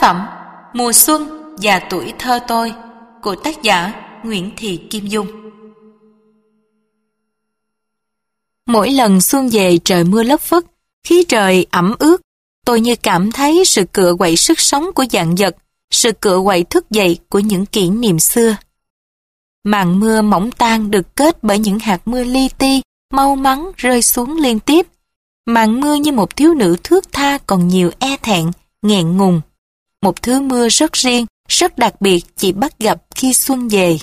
phẩm Mùa xuân và tuổi thơ tôi của tác giả Nguyễn Thị Kim Dung Mỗi lần xuân về trời mưa lất phất, khí trời ẩm ướt, tôi như cảm thấy sự cựa quậy sức sống của dạng vật, sự cựa quậy thức dậy của những kỷ niệm xưa. Màn mưa mỏng tan được kết bởi những hạt mưa li ti, mau mắn rơi xuống liên tiếp. Màn mưa như một thiếu nữ thước tha còn nhiều e thẹn, nghẹn ngùng. Một thứ mưa rất riêng, rất đặc biệt chỉ bắt gặp khi xuân về.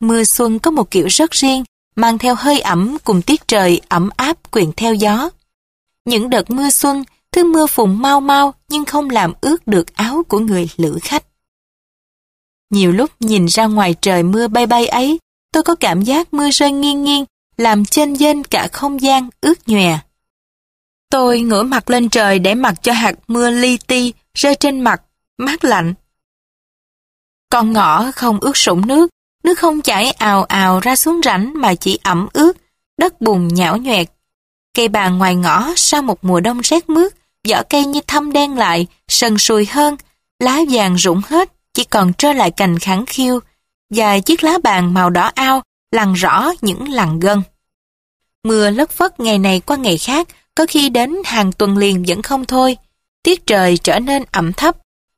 Mưa xuân có một kiểu rất riêng, mang theo hơi ẩm cùng tiết trời ẩm áp quyện theo gió. Những đợt mưa xuân, thứ mưa phùn mau mau nhưng không làm ướt được áo của người lữ khách. Nhiều lúc nhìn ra ngoài trời mưa bay bay ấy, tôi có cảm giác mưa rơi nghiêng nghiêng, làm chênh dên cả không gian ướt nhòe. Tôi ngửa mặt lên trời để mặc cho hạt mưa li ti rơi trên mặt, mát lạnh. Con ngõ không ướt sũng nước, nước không chảy ào ào ra xuống rãnh mà chỉ ẩm ướt, đất bùn nhão nhoẹt. Cây bàn ngoài ngõ sau một mùa đông rét mướt, vỏ cây như thâm đen lại, sần sùi hơn, lá vàng rụng hết, chỉ còn trơ lại cành khẳng khiu, và chiếc lá bàn màu đỏ ao lằn rõ những lằn gân. Mưa lất phất ngày này qua ngày khác, có khi đến hàng tuần liền vẫn không thôi. Tiết trời trở nên ẩm thấp.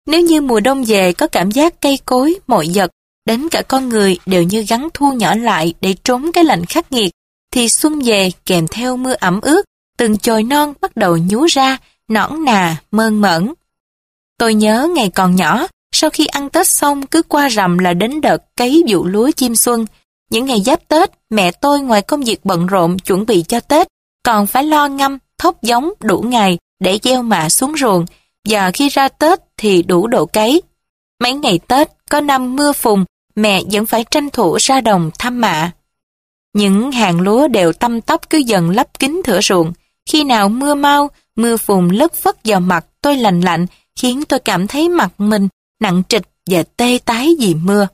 Nếu như mùa đông về có cảm giác cây cối, mọi vật, đến cả con người đều như gắn thu nhỏ lại để trốn cái lạnh khắc nghiệt, thì xuân về kèm theo mưa ẩm ướt, từng chồi non bắt đầu nhú ra, nõn nà, mơn mởn. Tôi nhớ ngày còn nhỏ, sau khi ăn Tết xong cứ qua rằm là đến đợt cấy vụ lúa chim xuân. Những ngày giáp Tết, mẹ tôi ngoài công việc bận rộn chuẩn bị cho Tết, còn phải lo ngâm, thóc giống đủ ngày để gieo mạ xuống ruộng, giờ khi ra Tết thì đủ độ cấy. Mấy ngày Tết, có năm mưa phùn, mẹ vẫn phải tranh thủ ra đồng thăm mạ. Những hàng lúa đều tâm tóc cứ dần lấp kín thửa ruộng. Khi nào mưa mau, mưa phùn lất phất vào mặt tôi lạnh lạnh, khiến tôi cảm thấy mặt mình nặng trịch và tê tái vì mưa.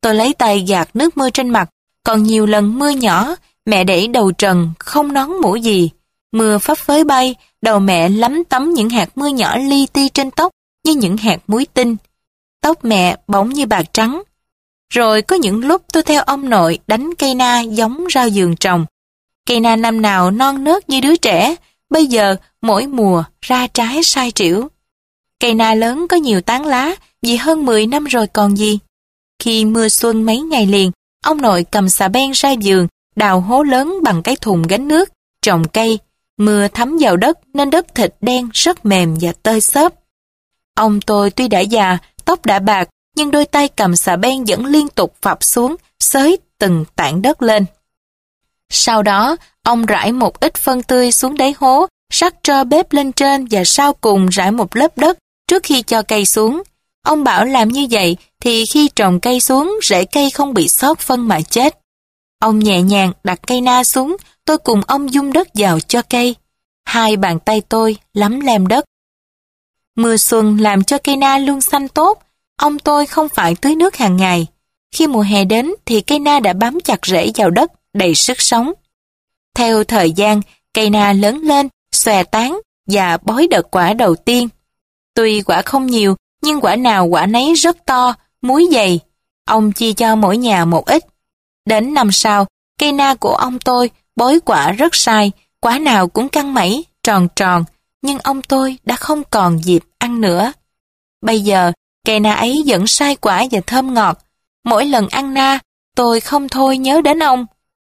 Tôi lấy tay gạt nước mưa trên mặt, còn nhiều lần mưa nhỏ, mẹ để đầu trần, không nón mũ gì. Mưa phấp phới bay, đầu mẹ lắm tấm những hạt mưa nhỏ li ti trên tóc như những hạt muối tinh. Tóc mẹ bóng như bạc trắng. Rồi có những lúc tôi theo ông nội đánh cây na giống rau giường trồng. Cây na năm nào non nớt như đứa trẻ, bây giờ mỗi mùa ra trái sai triểu. Cây na lớn có nhiều tán lá, vì hơn 10 năm rồi còn gì. Khi mưa xuân mấy ngày liền, ông nội cầm xà beng ra giường, đào hố lớn bằng cái thùng gánh nước, trồng cây. Mưa thấm vào đất nên đất thịt đen rất mềm và tơi xốp. Ông tôi tuy đã già, tóc đã bạc, nhưng đôi tay cầm xà beng vẫn liên tục phập xuống, xới từng tảng đất lên. Sau đó, ông rải một ít phân tươi xuống đáy hố, rắc tro bếp lên trên và sau cùng rải một lớp đất trước khi cho cây xuống. Ông bảo làm như vậy thì khi trồng cây xuống rễ cây không bị sót phân mà chết. Ông nhẹ nhàng đặt cây na xuống, tôi cùng ông dung đất vào cho cây. Hai bàn tay tôi lắm lem đất. Mưa xuân làm cho cây na luôn xanh tốt, ông tôi không phải tưới nước hàng ngày. Khi mùa hè đến thì cây na đã bám chặt rễ vào đất, đầy sức sống. Theo thời gian, cây na lớn lên, xòe tán và bói đợt quả đầu tiên. Tuy quả không nhiều, nhưng quả nào quả nấy rất to, muối dày. Ông chia cho mỗi nhà một ít. Đến năm sau, cây na của ông tôi bói quả rất sai, quả nào cũng căng mẩy, tròn tròn, nhưng ông tôi đã không còn dịp ăn nữa. Bây giờ, cây na ấy vẫn sai quả và thơm ngọt. Mỗi lần ăn na, tôi không thôi nhớ đến ông.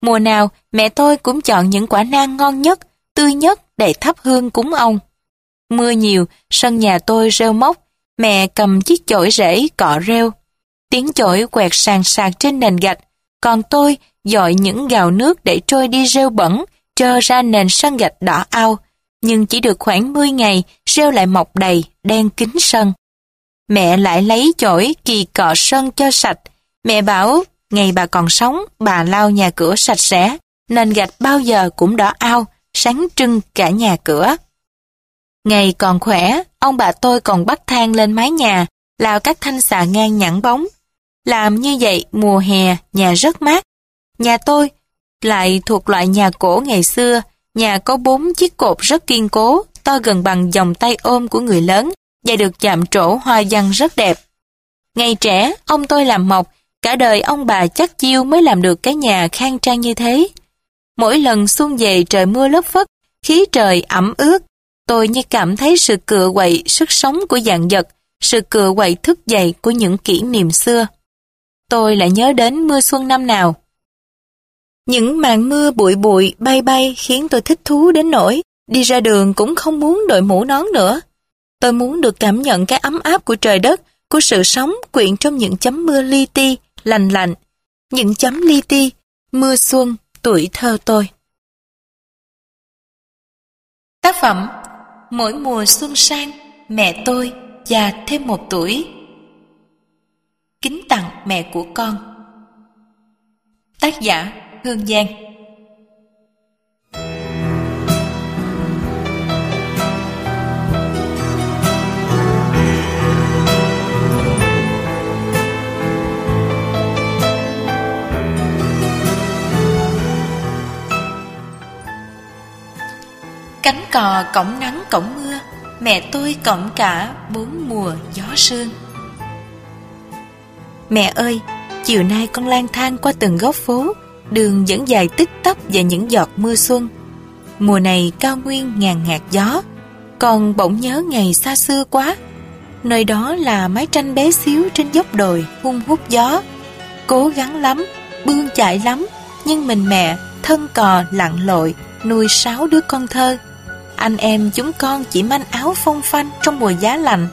Mùa nào, mẹ tôi cũng chọn những quả na ngon nhất, tươi nhất để thắp hương cúng ông. Mưa nhiều, sân nhà tôi rêu mốc, mẹ cầm chiếc chổi rễ cọ rêu. Tiếng chổi quẹt sàn sạc trên nền gạch, còn tôi dội những gào nước để trôi đi rêu bẩn, trơ ra nền sân gạch đỏ ao. Nhưng chỉ được khoảng 10 ngày, rêu lại mọc đầy, đen kín sân. Mẹ lại lấy chổi kỳ cọ sân cho sạch. Mẹ bảo, ngày bà còn sống, bà lau nhà cửa sạch sẽ, nền gạch bao giờ cũng đỏ ao, sáng trưng cả nhà cửa. Ngày còn khỏe, ông bà tôi còn bắt thang lên mái nhà, lao các thanh xà ngang nhẵn bóng. Làm như vậy mùa hè, nhà rất mát. Nhà tôi lại thuộc loại nhà cổ ngày xưa, nhà có bốn chiếc cột rất kiên cố, to gần bằng vòng tay ôm của người lớn, và được chạm trổ hoa văn rất đẹp. Ngày trẻ, ông tôi làm mộc, cả đời ông bà chắc chiêu mới làm được cái nhà khang trang như thế. Mỗi lần xuân về trời mưa lớp phất, khí trời ẩm ướt, tôi như cảm thấy sự cựa quậy sức sống của dạng vật, sự cựa quậy thức dậy của những kỷ niệm xưa. Tôi lại nhớ đến mưa xuân năm nào. Những màn mưa bụi bụi bay bay khiến tôi thích thú đến nỗi đi ra đường cũng không muốn đội mũ nón nữa. Tôi muốn được cảm nhận cái ấm áp của trời đất, của sự sống quyện trong những chấm mưa li ti, lành lạnh. Những chấm li ti, mưa xuân, tuổi thơ tôi. Tác phẩm Mỗi mùa xuân sang, mẹ tôi già thêm một tuổi. Kính tặng mẹ của con. Tác giả Hương Giang. Cánh cò cổng nắng cổng mưa Mẹ tôi cổng cả bốn mùa gió sương. Mẹ ơi, chiều nay con lang thang qua từng góc phố Đường vẫn dài tích tắp và những giọt mưa xuân. Mùa này cao nguyên ngàn ngạt gió. Còn bỗng nhớ ngày xa xưa quá. Nơi đó là mái tranh bé xíu trên dốc đồi hung hút gió. Cố gắng lắm, bươn chạy lắm Nhưng mình mẹ, thân cò lặn lội Nuôi sáu đứa con thơ. Anh em chúng con chỉ manh áo phong phanh trong mùa giá lạnh.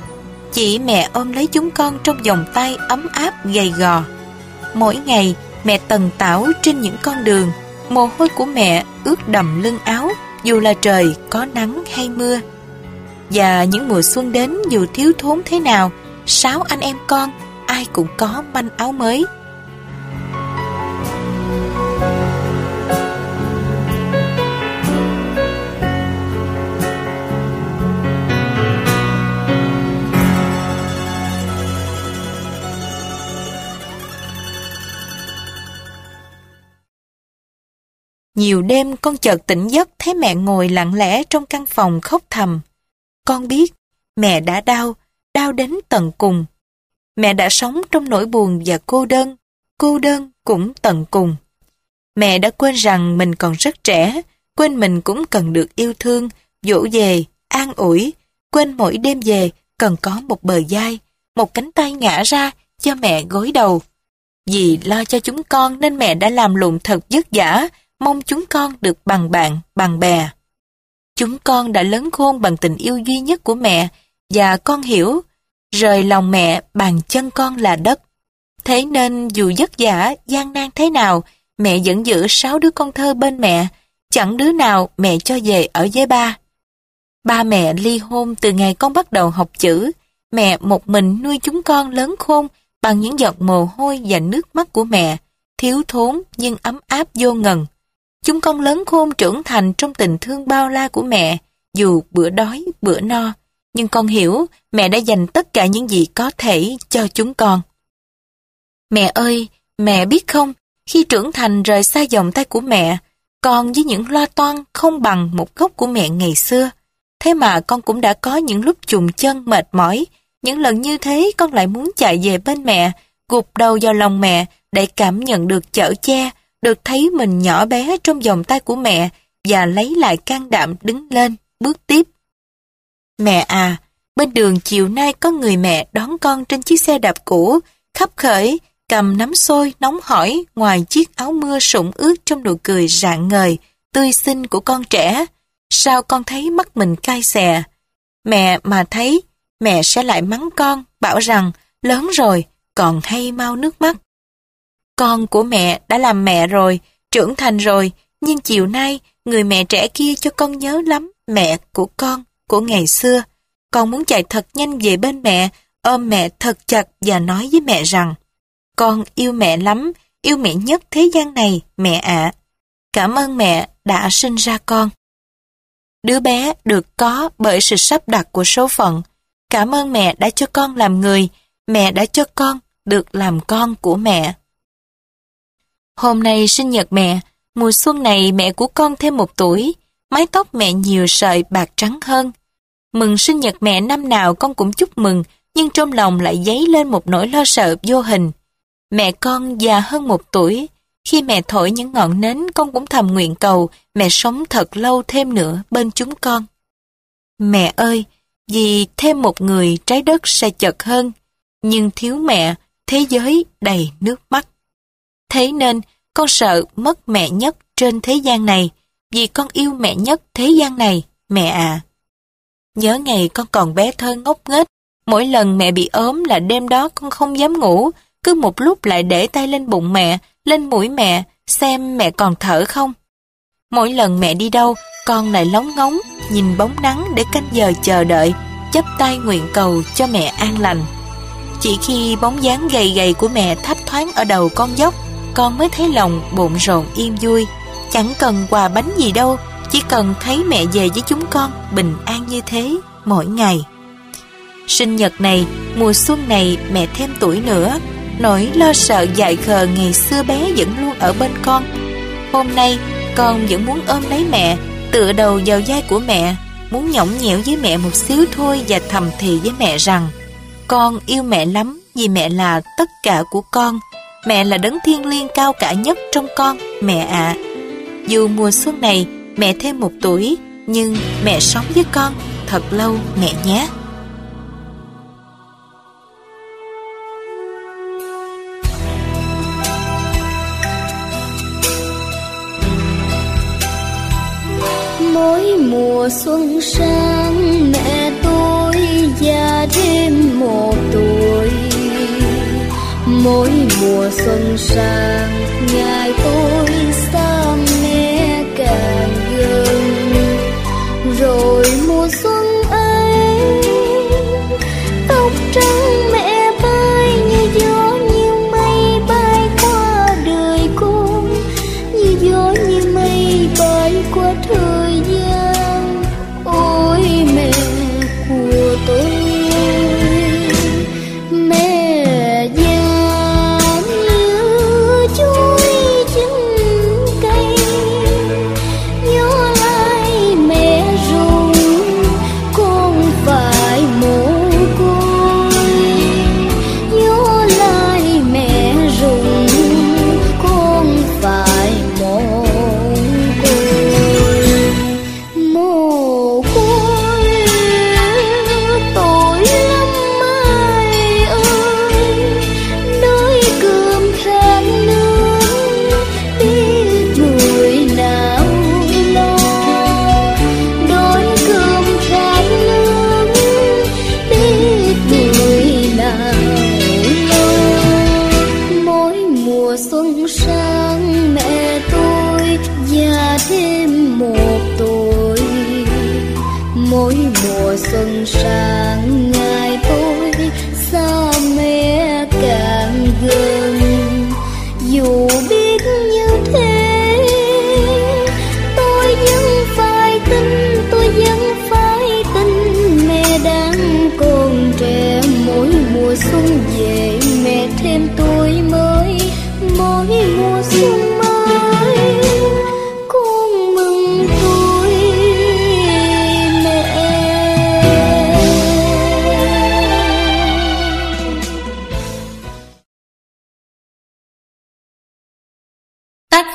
Chỉ mẹ ôm lấy chúng con trong vòng tay ấm áp gầy gò. Mỗi ngày, mẹ tần tảo trên những con đường. Mồ hôi của mẹ ướt đầm lưng áo dù là trời có nắng hay mưa. Và những mùa xuân đến dù thiếu thốn thế nào, sáu anh em con, ai cũng có manh áo mới. Nhiều đêm con chợt tỉnh giấc thấy mẹ ngồi lặng lẽ trong căn phòng khóc thầm. Con biết, mẹ đã đau, đau đến tận cùng. Mẹ đã sống trong nỗi buồn và cô đơn, cô đơn cũng tận cùng. Mẹ đã quên rằng mình còn rất trẻ, quên mình cũng cần được yêu thương, dỗ về, an ủi, quên mỗi đêm về cần có một bờ vai, một cánh tay ngã ra cho mẹ gối đầu. Vì lo cho chúng con nên mẹ đã làm lụng thật vất vả, mong chúng con được bằng bạn, bằng bè. Chúng con đã lớn khôn bằng tình yêu duy nhất của mẹ và con hiểu, rời lòng mẹ bàn chân con là đất. Thế nên dù vất vả, gian nan thế nào, mẹ vẫn giữ sáu đứa con thơ bên mẹ, chẳng đứa nào mẹ cho về ở với ba. Ba mẹ ly hôn từ ngày con bắt đầu học chữ, mẹ một mình nuôi chúng con lớn khôn bằng những giọt mồ hôi và nước mắt của mẹ, thiếu thốn nhưng ấm áp vô ngần. Chúng con lớn khôn trưởng thành trong tình thương bao la của mẹ, dù bữa đói, bữa no, nhưng con hiểu mẹ đã dành tất cả những gì có thể cho chúng con. Mẹ ơi, mẹ biết không, khi trưởng thành rời xa vòng tay của mẹ, con với những lo toan không bằng một gốc của mẹ ngày xưa. Thế mà con cũng đã có những lúc trùng chân mệt mỏi, những lần như thế con lại muốn chạy về bên mẹ, gục đầu vào lòng mẹ để cảm nhận được chở che, được thấy mình nhỏ bé trong vòng tay của mẹ và lấy lại can đảm đứng lên, bước tiếp. Mẹ à, bên đường chiều nay có người mẹ đón con trên chiếc xe đạp cũ, khắp khởi, cầm nắm xôi nóng hỏi ngoài chiếc áo mưa sũng ướt trong nụ cười rạng ngời, tươi xinh của con trẻ. Sao con thấy mắt mình cay xè? Mẹ mà thấy, mẹ sẽ lại mắng con, bảo rằng lớn rồi, còn hay mau nước mắt. Con của mẹ đã làm mẹ rồi, trưởng thành rồi, nhưng chiều nay người mẹ trẻ kia cho con nhớ lắm mẹ của con, của ngày xưa. Con muốn chạy thật nhanh về bên mẹ, ôm mẹ thật chặt và nói với mẹ rằng con yêu mẹ lắm, yêu mẹ nhất thế gian này, mẹ ạ. Cảm ơn mẹ đã sinh ra con. Đứa bé được có bởi sự sắp đặt của số phận. Cảm ơn mẹ đã cho con làm người, mẹ đã cho con được làm con của mẹ. Hôm nay sinh nhật mẹ, mùa xuân này mẹ của con thêm một tuổi, mái tóc mẹ nhiều sợi bạc trắng hơn. Mừng sinh nhật mẹ năm nào con cũng chúc mừng, nhưng trong lòng lại dấy lên một nỗi lo sợ vô hình. Mẹ con già hơn một tuổi, khi mẹ thổi những ngọn nến con cũng thầm nguyện cầu mẹ sống thật lâu thêm nữa bên chúng con. Mẹ ơi, vì thêm một người trái đất sẽ chật hơn, nhưng thiếu mẹ, thế giới đầy nước mắt. Thế nên, con sợ mất mẹ nhất trên thế gian này, vì con yêu mẹ nhất thế gian này, mẹ à. Nhớ ngày con còn bé thơ ngốc nghếch, mỗi lần mẹ bị ốm là đêm đó con không dám ngủ, cứ một lúc lại để tay lên bụng mẹ, lên mũi mẹ, xem mẹ còn thở không. Mỗi lần mẹ đi đâu, con lại lóng ngóng, nhìn bóng nắng để canh giờ chờ đợi, chấp tay nguyện cầu cho mẹ an lành. Chỉ khi bóng dáng gầy gầy của mẹ thấp thoáng ở đầu con dốc, con mới thấy lòng bộn rộn yên vui. Chẳng cần quà bánh gì đâu, chỉ cần thấy mẹ về với chúng con bình an như thế mỗi ngày. Sinh nhật này, mùa xuân này mẹ thêm tuổi nữa, nỗi lo sợ dại khờ ngày xưa bé vẫn luôn ở bên con. Hôm nay, con vẫn muốn ôm lấy mẹ, tựa đầu vào vai của mẹ, muốn nhõng nhẽo với mẹ một xíu thôi và thầm thì với mẹ rằng con yêu mẹ lắm vì mẹ là tất cả của con. Mẹ là đấng thiên liêng cao cả nhất trong con, mẹ ạ. Dù mùa xuân này mẹ thêm một tuổi, nhưng mẹ sống với con thật lâu mẹ nhé. mỗi mùa xuân sang mẹ tôi già thêm một tuổi mỗi mùa xuân sang ngày tôi xa mẹ càng gần rồi mùa xuân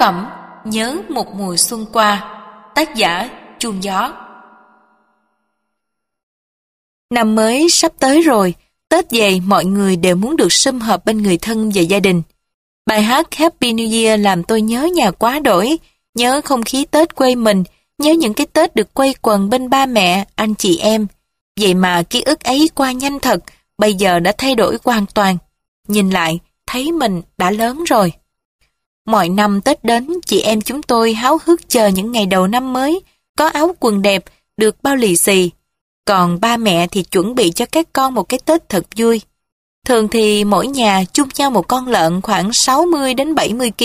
phẩm Nhớ một mùa xuân qua. Tác giả Chuông Gió. Năm mới sắp tới rồi. Tết về mọi người đều muốn được sum họp bên người thân và gia đình. Bài hát Happy New Year làm tôi nhớ nhà quá đổi. Nhớ không khí Tết quê mình. Nhớ những cái Tết được quây quần bên ba mẹ, anh chị em. Vậy mà ký ức ấy qua nhanh thật. Bây giờ đã thay đổi hoàn toàn. Nhìn lại, thấy mình đã lớn rồi. Mọi năm Tết đến, chị em chúng tôi háo hức chờ những ngày đầu năm mới, có áo quần đẹp, được bao lì xì. Còn ba mẹ thì chuẩn bị cho các con một cái Tết thật vui. Thường thì mỗi nhà chung nhau một con lợn khoảng 60 đến 70 kg,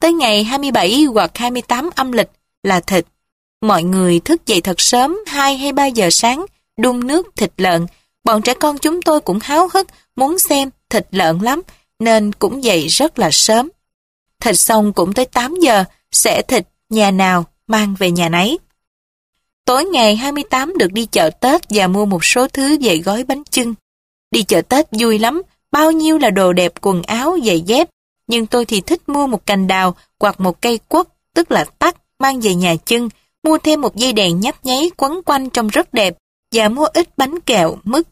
tới ngày 27 hoặc 28 âm lịch là thịt. Mọi người thức dậy thật sớm 2 hay 3 giờ sáng, đun nước thịt lợn. Bọn trẻ con chúng tôi cũng háo hức muốn xem thịt lợn lắm, nên cũng dậy rất là sớm. Thịt xong cũng tới 8 giờ, sẽ thịt nhà nào mang về nhà nấy. Tối ngày 28 được đi chợ Tết và mua một số thứ về gói bánh chưng. Đi chợ Tết vui lắm, bao nhiêu là đồ đẹp quần áo, giày dép. Nhưng tôi thì thích mua một cành đào hoặc một cây quất, tức là tắc, mang về nhà chưng, mua thêm một dây đèn nhấp nháy quấn quanh trông rất đẹp và mua ít bánh kẹo, mứt.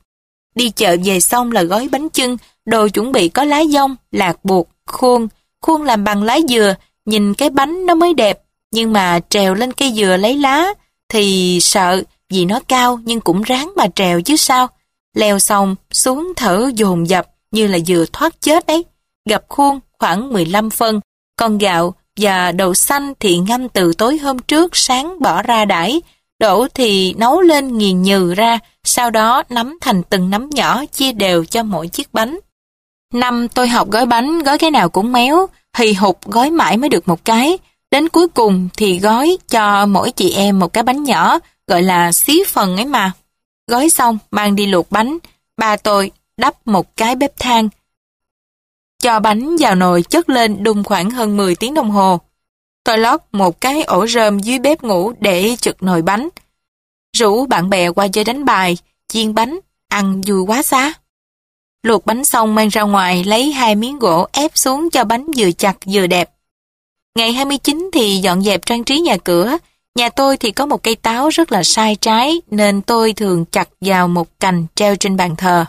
Đi chợ về xong là gói bánh chưng, đồ chuẩn bị có lá dông, lạc buộc, khuôn. Khuôn làm bằng lá dừa, nhìn cái bánh nó mới đẹp. Nhưng mà trèo lên cây dừa lấy lá thì sợ vì nó cao nhưng cũng ráng mà trèo chứ sao. Leo xong xuống thở dồn dập như là vừa thoát chết ấy. Gặp khuôn khoảng 15 phân, con gạo và đậu xanh thì ngâm từ tối hôm trước sáng bỏ ra đãi, đổ thì nấu lên nghiền nhừ ra, sau đó nắm thành từng nắm nhỏ chia đều cho mỗi chiếc bánh. Năm tôi học gói bánh, gói cái nào cũng méo, hì hục gói mãi mới được một cái. Đến cuối cùng thì gói cho mỗi chị em một cái bánh nhỏ, gọi là xí phần ấy mà. Gói xong, mang đi luộc bánh. Ba tôi đắp một cái bếp than. Cho bánh vào nồi chất lên đun khoảng hơn 10 tiếng đồng hồ. Tôi lót một cái ổ rơm dưới bếp ngủ để trực nồi bánh. Rủ bạn bè qua chơi đánh bài, chiên bánh, ăn vui quá xá. Luộc bánh xong mang ra ngoài lấy hai miếng gỗ ép xuống cho bánh vừa chặt vừa đẹp. Ngày 29 thì dọn dẹp trang trí nhà cửa. Nhà tôi thì có một cây táo rất là sai trái nên tôi thường chặt vào một cành treo trên bàn thờ.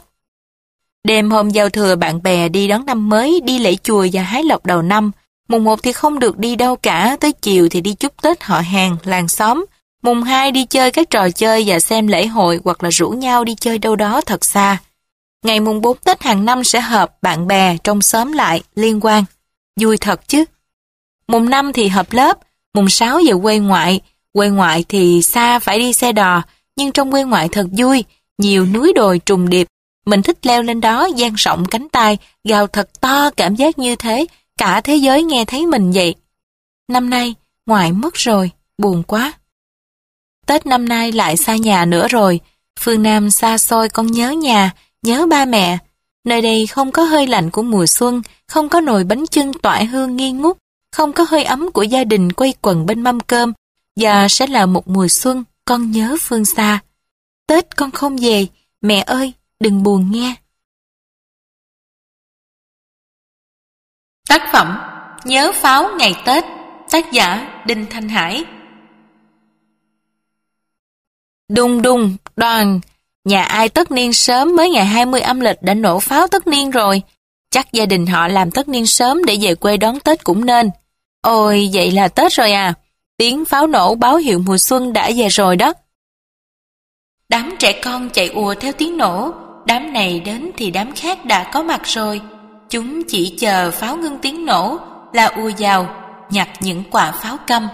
Đêm hôm giao thừa bạn bè đi đón năm mới, đi lễ chùa và hái lộc đầu năm. Mùng 1 thì không được đi đâu cả, tới chiều thì đi chúc Tết họ hàng, làng xóm. Mùng 2 đi chơi các trò chơi và xem lễ hội hoặc là rủ nhau đi chơi đâu đó thật xa. Ngày mùng 4 Tết hàng năm sẽ hợp bạn bè trong xóm lại, liên quan. Vui thật chứ. Mùng 5 thì hợp lớp, mùng 6 về quê ngoại. Quê ngoại thì xa phải đi xe đò, nhưng trong quê ngoại thật vui, nhiều núi đồi trùng điệp. Mình thích leo lên đó, gian rộng cánh tay, gào thật to cảm giác như thế, cả thế giới nghe thấy mình vậy. Năm nay, ngoại mất rồi, buồn quá. Tết năm nay lại xa nhà nữa rồi, phương Nam xa xôi con nhớ nhà, nhớ ba mẹ. Nơi đây không có hơi lạnh của mùa xuân, không có nồi bánh chưng tỏa hương nghi ngút, không có hơi ấm của gia đình quay quần bên mâm cơm, và sẽ là một mùa xuân con nhớ phương xa. Tết con không về, mẹ ơi, đừng buồn nghe. Tác phẩm Nhớ pháo ngày Tết Tác giả Đinh Thanh Hải Đùng đùng, đoàn Nhà ai tất niên sớm mới ngày 20 âm lịch đã nổ pháo tất niên rồi. Chắc gia đình họ làm tất niên sớm để về quê đón Tết cũng nên. Ôi, vậy là Tết rồi à. Tiếng pháo nổ báo hiệu mùa xuân đã về rồi đó. Đám trẻ con chạy ùa theo tiếng nổ. Đám này đến thì đám khác đã có mặt rồi. Chúng chỉ chờ pháo ngưng tiếng nổ là ùa vào, nhặt những quả pháo câm.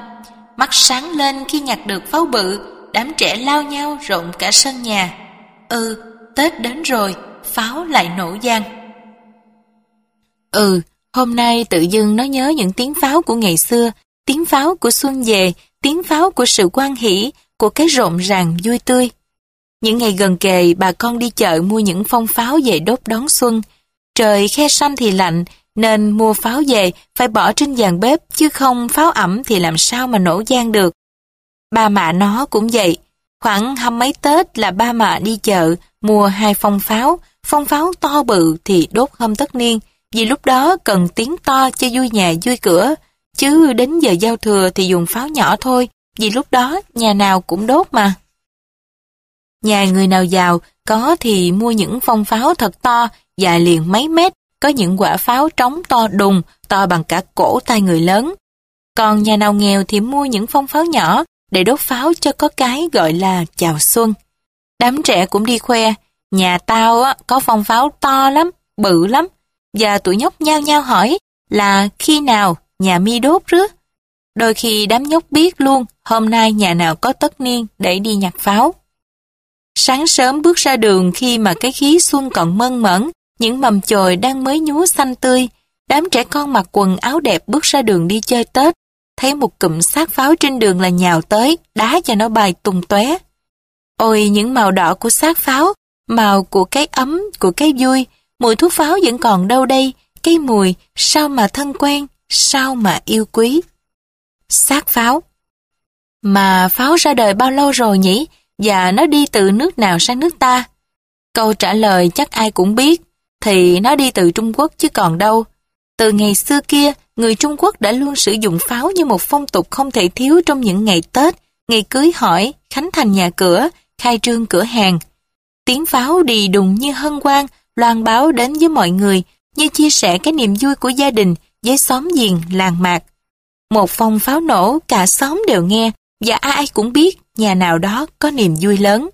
Mắt sáng lên khi nhặt được pháo bự, đám trẻ lao nhau rộn cả sân nhà. Ừ, Tết đến rồi, pháo lại nổ giang. Ừ, hôm nay tự dưng nó nhớ những tiếng pháo của ngày xưa, tiếng pháo của xuân về, tiếng pháo của sự quan hỷ, của cái rộn ràng vui tươi. Những ngày gần kề, bà con đi chợ mua những phong pháo về đốt đón xuân. Trời khe xanh thì lạnh, nên mua pháo về phải bỏ trên giàn bếp, chứ không pháo ẩm thì làm sao mà nổ giang được. Ba mẹ nó cũng vậy, Khoảng hăm mấy Tết là ba mẹ đi chợ, mua hai phong pháo, phong pháo to bự thì đốt hôm tất niên, vì lúc đó cần tiếng to cho vui nhà vui cửa, chứ đến giờ giao thừa thì dùng pháo nhỏ thôi, vì lúc đó nhà nào cũng đốt mà. Nhà người nào giàu có thì mua những phong pháo thật to, dài liền mấy mét, có những quả pháo trống to đùng, to bằng cả cổ tay người lớn. Còn nhà nào nghèo thì mua những phong pháo nhỏ, để đốt pháo cho có cái gọi là chào xuân. Đám trẻ cũng đi khoe, nhà tao á, có phong pháo to lắm, bự lắm, và tụi nhóc nhao nhao hỏi là khi nào nhà mi đốt rứa. Đôi khi đám nhóc biết luôn hôm nay nhà nào có tất niên để đi nhặt pháo. Sáng sớm bước ra đường khi mà cái khí xuân còn mơn mởn, những mầm chồi đang mới nhúa xanh tươi, đám trẻ con mặc quần áo đẹp bước ra đường đi chơi Tết, thấy một cụm xác pháo trên đường là nhào tới, đá cho nó bay tung tóe. Ôi những màu đỏ của xác pháo, màu của cái ấm, của cái vui, mùi thuốc pháo vẫn còn đâu đây, cái mùi, sao mà thân quen, sao mà yêu quý. Xác pháo Mà pháo ra đời bao lâu rồi nhỉ? Và nó đi từ nước nào sang nước ta? Câu trả lời chắc ai cũng biết, thì nó đi từ Trung Quốc chứ còn đâu. Từ ngày xưa kia, người Trung Quốc đã luôn sử dụng pháo như một phong tục không thể thiếu trong những ngày Tết, ngày cưới hỏi, khánh thành nhà cửa, khai trương cửa hàng. Tiếng pháo đi đùng như hân hoan, loan báo đến với mọi người, như chia sẻ cái niềm vui của gia đình với xóm giềng, làng mạc. Một phong pháo nổ, cả xóm đều nghe, và ai cũng biết nhà nào đó có niềm vui lớn.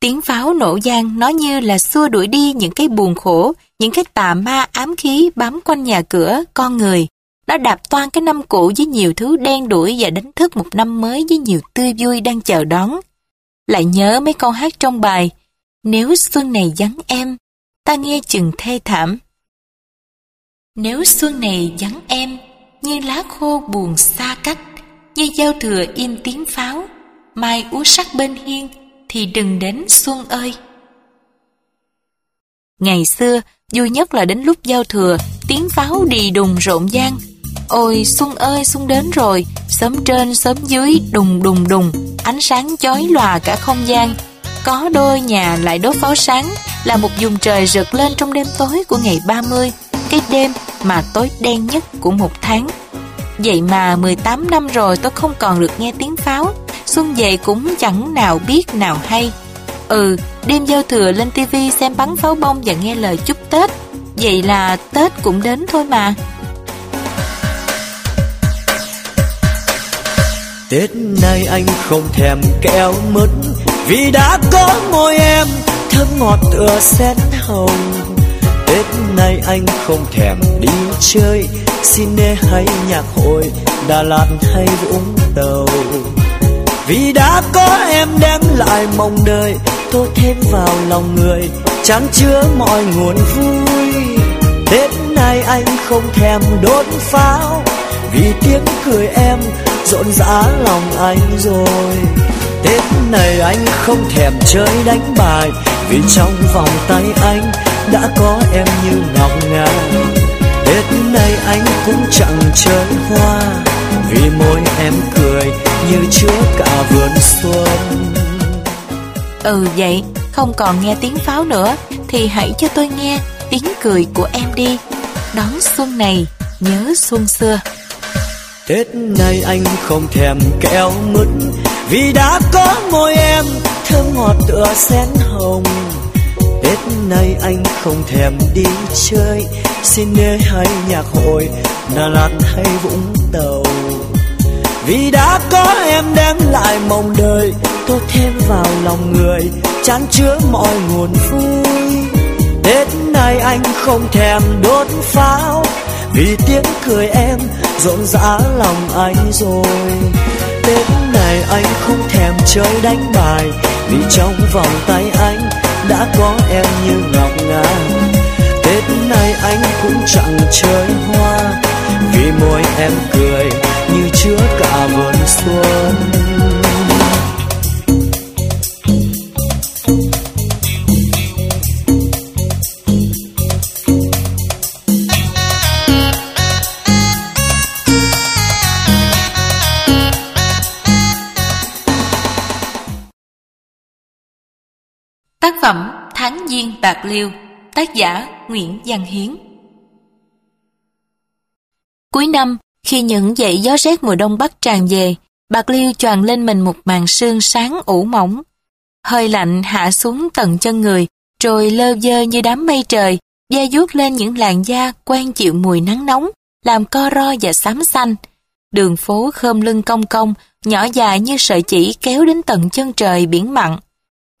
Tiếng pháo nổ gian nó như là xua đuổi đi những cái buồn khổ, những cái tà ma ám khí bám quanh nhà cửa, con người. Nó đạp toan cái năm cũ với nhiều thứ đen đuổi và đánh thức một năm mới với nhiều tươi vui đang chờ đón. Lại nhớ mấy câu hát trong bài Nếu xuân này vắng em, ta nghe chừng thê thảm. Nếu xuân này vắng em, như lá khô buồn xa cách, như giao thừa im tiếng pháo, mai úa sắc bên hiên, thì đừng đến xuân ơi. Ngày xưa, vui nhất là đến lúc giao thừa, tiếng pháo đi đùng rộn ràng. Ôi xuân ơi xuân đến rồi, sớm trên sớm dưới đùng đùng đùng, ánh sáng chói lòa cả không gian. Có đôi nhà lại đốt pháo sáng, là một vùng trời rực lên trong đêm tối của ngày 30, cái đêm mà tối đen nhất của một tháng. Vậy mà 18 năm rồi tôi không còn được nghe tiếng pháo, xuân về cũng chẳng nào biết nào hay. Ừ, đêm giao thừa lên tivi xem bắn pháo bông và nghe lời chúc Tết. Vậy là Tết cũng đến thôi mà. Tết nay anh không thèm kẹo mứt Vì đã có môi em thơm ngọt tựa sen hồng Tết nay anh không thèm đi chơi Cine hay nhạc hội Đà Lạt hay Vũng Tàu vì đã có em đem lại mong đời tôi thêm vào lòng người. Chan chứa mọi nguồn vui. Tết nay anh không thèm đốt pháo. Vì tiếng cười em rộn rã lòng anh rồi. Tết này anh không thèm chơi đánh bài. Vì trong vòng tay anh đã có em như ngọc ngà tết nay anh cũng chẳng chơi hoa. Vì môi em cười như chứa cả vườn xuân Ừ vậy, không còn nghe tiếng pháo nữa thì hãy cho tôi nghe tiếng cười của em đi. Đón xuân này, nhớ xuân xưa. Tết nay anh không thèm kẹo mứt vì đã có môi em thơm ngọt tựa sen hồng. Tết nay anh không thèm đi chơi xin nê hay nhạc hội Đà Lạt hay Vũng Tàu lại mong đời tôi thêm vào lòng người, chán chứa mọi nguồn vui. Tết nay anh không thèm đốt pháo, vì tiếng cười em rộn rã lòng anh rồi. Tết này anh không thèm chơi đánh bài, vì trong vòng tay anh đã có em như ngọc ngà. Tết nay anh cũng chẳng chơi hoa, vì môi em cười như chứa cả vườn xuân. Tác phẩm Tháng Giêng Bạc Liêu Tác giả Nguyễn Văn Hiến Cuối năm, khi những dãy gió rét mùa đông bắc tràn về, Bạc Liêu choàng lên mình một màn sương sáng ủ mỏng. Hơi lạnh hạ xuống tận chân người, rồi lơ dơ như đám mây trời, da vuốt lên những làn da quen chịu mùi nắng nóng, làm co ro và xám xanh. Đường phố khơm lưng cong cong, nhỏ dài như sợi chỉ kéo đến tận chân trời biển mặn.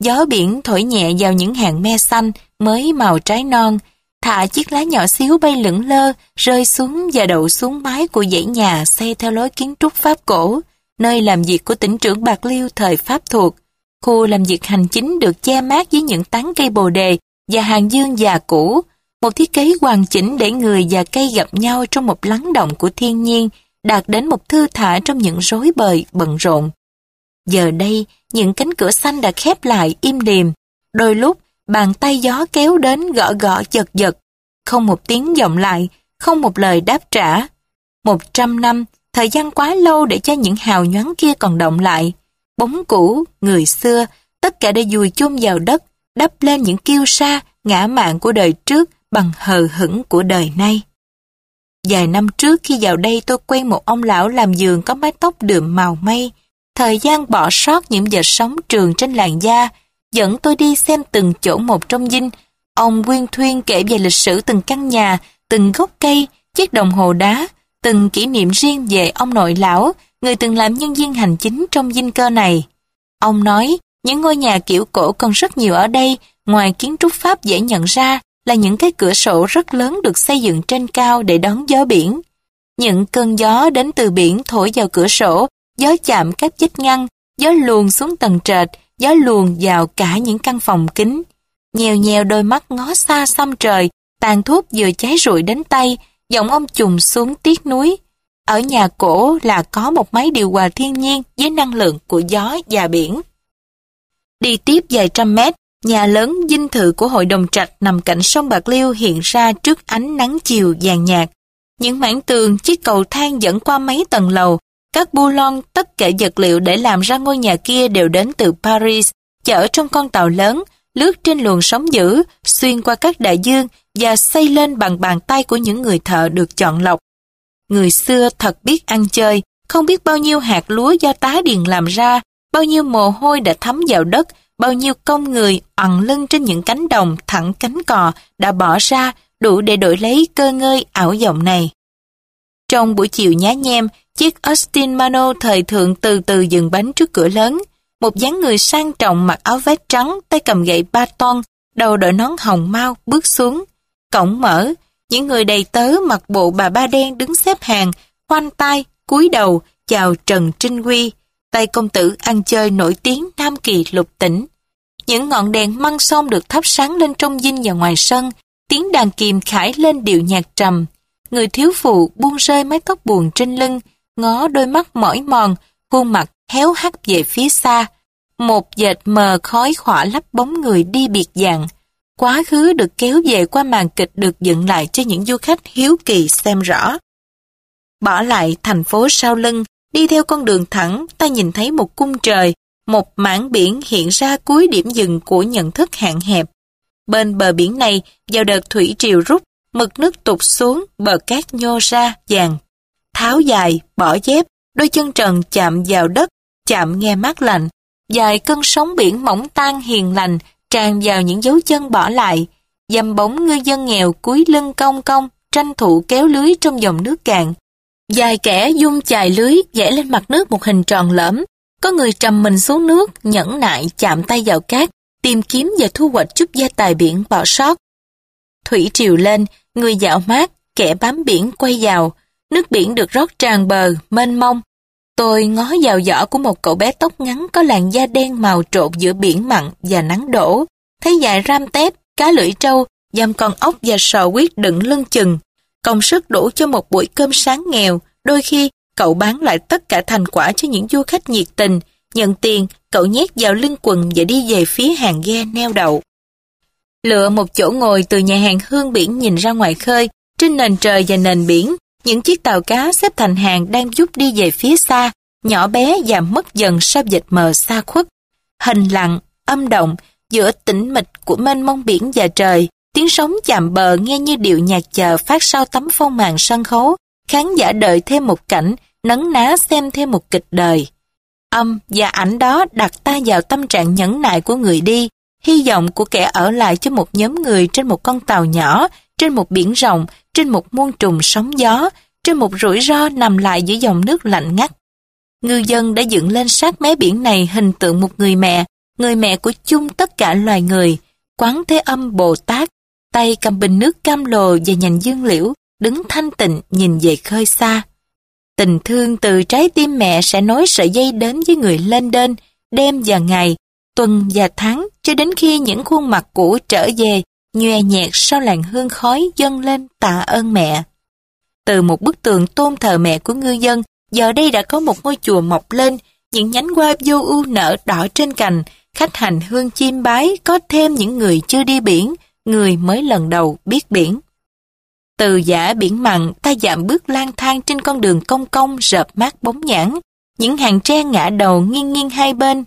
Gió biển thổi nhẹ vào những hàng me xanh mới màu trái non, thả chiếc lá nhỏ xíu bay lững lơ, rơi xuống và đậu xuống mái của dãy nhà xây theo lối kiến trúc Pháp cổ, nơi làm việc của tỉnh trưởng Bạc Liêu thời Pháp thuộc. Khu làm việc hành chính được che mát với những tán cây bồ đề và hàng dương già cũ, một thiết kế hoàn chỉnh để người và cây gặp nhau trong một lắng động của thiên nhiên, đạt đến một thư thả trong những rối bời bận rộn. Giờ đây, những cánh cửa xanh đã khép lại im điềm. Đôi lúc, bàn tay gió kéo đến gõ gõ giật giật, không một tiếng vọng lại, không một lời đáp trả. Một trăm năm, thời gian quá lâu để cho những hào nhoáng kia còn động lại. Bóng cũ, người xưa, tất cả đã dùi chôn vào đất, đắp lên những kiêu sa, ngã mạng của đời trước bằng hờ hững của đời nay. Vài năm trước khi vào đây tôi quen một ông lão làm giường có mái tóc đượm màu mây. Thời gian bỏ sót những giờ sóng trường trên làn da, dẫn tôi đi xem từng chỗ một trong dinh. Ông Nguyên Thuyên kể về lịch sử từng căn nhà, từng gốc cây, chiếc đồng hồ đá, từng kỷ niệm riêng về ông nội lão, người từng làm nhân viên hành chính trong dinh cơ này. Ông nói, những ngôi nhà kiểu cổ còn rất nhiều ở đây, ngoài kiến trúc Pháp dễ nhận ra là những cái cửa sổ rất lớn được xây dựng trên cao để đón gió biển. Những cơn gió đến từ biển thổi vào cửa sổ, gió chạm các vách ngăn, gió luồn xuống tầng trệt, gió luồn vào cả những căn phòng kính. Nhèo nhèo đôi mắt ngó xa xăm trời, tàn thuốc vừa cháy rụi đến tay, giọng ông trùng xuống tiếc núi. Ở nhà cổ là có một máy điều hòa thiên nhiên với năng lượng của gió và biển. Đi tiếp vài trăm mét, nhà lớn dinh thự của hội đồng trạch nằm cạnh sông Bạc Liêu hiện ra trước ánh nắng chiều vàng nhạt. Những mảng tường, chiếc cầu thang dẫn qua mấy tầng lầu, các bu lon, tất cả vật liệu để làm ra ngôi nhà kia đều đến từ Paris, chở trong con tàu lớn, lướt trên luồng sóng dữ, xuyên qua các đại dương và xây lên bằng bàn tay của những người thợ được chọn lọc. Người xưa thật biết ăn chơi, không biết bao nhiêu hạt lúa do tá điền làm ra, bao nhiêu mồ hôi đã thấm vào đất, bao nhiêu công người ẩn lưng trên những cánh đồng thẳng cánh cò đã bỏ ra đủ để đổi lấy cơ ngơi ảo vọng này. Trong buổi chiều nhá nhem, chiếc Austin Mano thời thượng từ từ dừng bánh trước cửa lớn. Một dáng người sang trọng mặc áo vest trắng, tay cầm gậy ba ton, đầu đội nón hồng mau bước xuống. Cổng mở, những người đầy tớ mặc bộ bà ba đen đứng xếp hàng, khoanh tay, cúi đầu, chào Trần Trinh Huy, tay công tử ăn chơi nổi tiếng Nam Kỳ lục tỉnh. Những ngọn đèn măng sông được thắp sáng lên trong dinh và ngoài sân, tiếng đàn kìm khải lên điệu nhạc trầm. Người thiếu phụ buông rơi mái tóc buồn trên lưng, ngó đôi mắt mỏi mòn, khuôn mặt héo hắt về phía xa. Một dệt mờ khói khỏa lấp bóng người đi biệt dạng. Quá khứ được kéo về qua màn kịch được dựng lại cho những du khách hiếu kỳ xem rõ. Bỏ lại thành phố sau lưng, đi theo con đường thẳng, ta nhìn thấy một cung trời, một mảng biển hiện ra cuối điểm dừng của nhận thức hạn hẹp. Bên bờ biển này, vào đợt thủy triều rút, mực nước tụt xuống, bờ cát nhô ra, vàng. Tháo dài, bỏ dép, đôi chân trần chạm vào đất, chạm nghe mát lạnh. Dài cơn sóng biển mỏng tan hiền lành, tràn vào những dấu chân bỏ lại. Dầm bóng ngư dân nghèo cúi lưng cong cong, tranh thủ kéo lưới trong dòng nước cạn. Dài kẻ dung chài lưới vẽ lên mặt nước một hình tròn lõm. Có người trầm mình xuống nước, nhẫn nại chạm tay vào cát, tìm kiếm và thu hoạch chút gia tài biển bỏ sót. Thủy triều lên, người dạo mát, kẻ bám biển quay vào. Nước biển được rót tràn bờ, mênh mông. Tôi ngó vào giỏ của một cậu bé tóc ngắn có làn da đen màu trộn giữa biển mặn và nắng đổ. Thấy dài ram tép, cá lưỡi trâu, dăm con ốc và sò quyết đựng lưng chừng. Công sức đủ cho một buổi cơm sáng nghèo, đôi khi cậu bán lại tất cả thành quả cho những du khách nhiệt tình. Nhận tiền, cậu nhét vào lưng quần và đi về phía hàng ghe neo đậu. Lựa một chỗ ngồi từ nhà hàng hương biển nhìn ra ngoài khơi, trên nền trời và nền biển, những chiếc tàu cá xếp thành hàng đang giúp đi về phía xa, nhỏ bé và mất dần sau dịch mờ xa khuất. Hình lặng, âm động, giữa tĩnh mịch của mênh mông biển và trời, tiếng sóng chạm bờ nghe như điệu nhạc chờ phát sau tấm phong màn sân khấu, khán giả đợi thêm một cảnh, nấn ná xem thêm một kịch đời. Âm và ảnh đó đặt ta vào tâm trạng nhẫn nại của người đi, hy vọng của kẻ ở lại cho một nhóm người trên một con tàu nhỏ, trên một biển rộng, trên một muôn trùng sóng gió, trên một rủi ro nằm lại giữa dòng nước lạnh ngắt. Ngư dân đã dựng lên sát mé biển này hình tượng một người mẹ, người mẹ của chung tất cả loài người, quán thế âm Bồ Tát, tay cầm bình nước cam lồ và nhành dương liễu, đứng thanh tịnh nhìn về khơi xa. Tình thương từ trái tim mẹ sẽ nối sợi dây đến với người lên đên, đêm và ngày, tuần và tháng, cho đến khi những khuôn mặt cũ trở về, nhòe nhẹt sau làn hương khói dâng lên tạ ơn mẹ. Từ một bức tường tôn thờ mẹ của ngư dân, giờ đây đã có một ngôi chùa mọc lên, những nhánh hoa vô ưu nở đỏ trên cành, khách hành hương chim bái có thêm những người chưa đi biển, người mới lần đầu biết biển. Từ giả biển mặn, ta dạm bước lang thang trên con đường công công rợp mát bóng nhãn. Những hàng tre ngã đầu nghiêng nghiêng hai bên.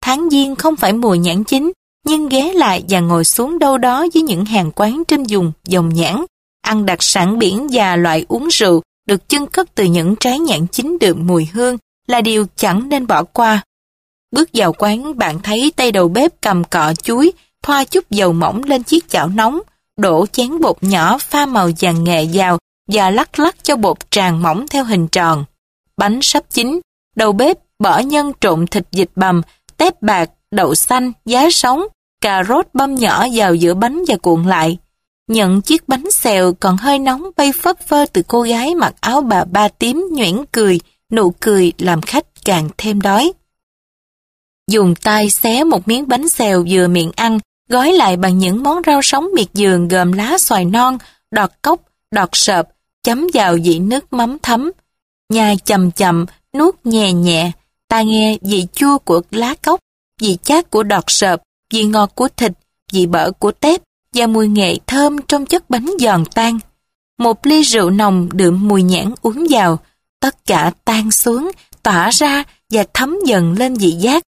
Tháng giêng không phải mùa nhãn chính, nhưng ghé lại và ngồi xuống đâu đó với những hàng quán trên vùng dòng nhãn, ăn đặc sản biển và loại uống rượu được chân cất từ những trái nhãn chín đượm mùi hương là điều chẳng nên bỏ qua. Bước vào quán bạn thấy tay đầu bếp cầm cọ chuối, thoa chút dầu mỏng lên chiếc chảo nóng, đổ chén bột nhỏ pha màu vàng nghệ vào và lắc lắc cho bột tràn mỏng theo hình tròn. Bánh sắp chín, đầu bếp bỏ nhân trộn thịt vịt bằm, tép bạc, đậu xanh, giá sống, cà rốt băm nhỏ vào giữa bánh và cuộn lại. Nhận chiếc bánh xèo còn hơi nóng bay phấp phơ từ cô gái mặc áo bà ba tím nhuyễn cười, nụ cười làm khách càng thêm đói. Dùng tay xé một miếng bánh xèo vừa miệng ăn, gói lại bằng những món rau sống miệt vườn gồm lá xoài non, đọt cốc, đọt sợp, chấm vào vị nước mắm thấm. Nhai chậm chậm, nuốt nhẹ nhẹ, ta nghe vị chua của lá cốc, vị chát của đọt sợp, vị ngọt của thịt, vị bở của tép và mùi nghệ thơm trong chất bánh giòn tan. Một ly rượu nồng đượm mùi nhãn uống vào, tất cả tan xuống, tỏa ra và thấm dần lên vị giác.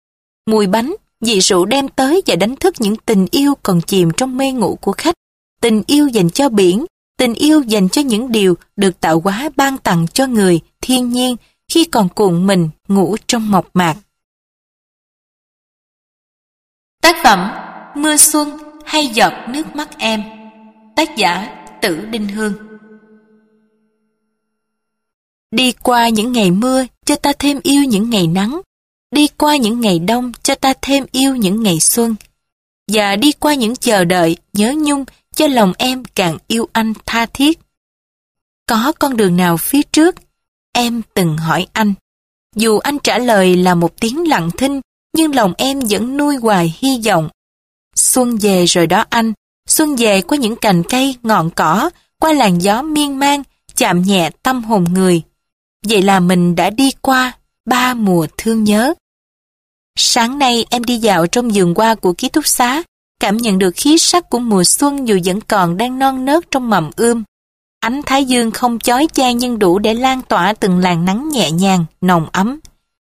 Mùi bánh, vị rượu đem tới và đánh thức những tình yêu còn chìm trong mê ngủ của khách. Tình yêu dành cho biển, tình yêu dành cho những điều được tạo hóa ban tặng cho người, thiên nhiên khi còn cuộn mình ngủ trong mộc mạc. Tác phẩm Mưa Xuân hay Giọt Nước Mắt Em Tác giả Tử Đinh Hương. Đi qua những ngày mưa cho ta thêm yêu những ngày nắng Đi qua những ngày đông cho ta thêm yêu những ngày xuân Và đi qua những chờ đợi, nhớ nhung cho lòng em càng yêu anh tha thiết. Có con đường nào phía trước? Em từng hỏi anh. Dù anh trả lời là một tiếng lặng thinh nhưng lòng em vẫn nuôi hoài hy vọng. Xuân về rồi đó anh, xuân về qua những cành cây, ngọn cỏ, qua làn gió miên man, chạm nhẹ tâm hồn người. Vậy là mình đã đi qua ba mùa thương nhớ. Sáng nay em đi dạo trong vườn hoa của ký túc xá, cảm nhận được khí sắc của mùa xuân dù vẫn còn đang non nớt trong mầm ươm. Ánh thái dương không chói chang nhưng đủ để lan tỏa từng làn nắng nhẹ nhàng, nồng ấm.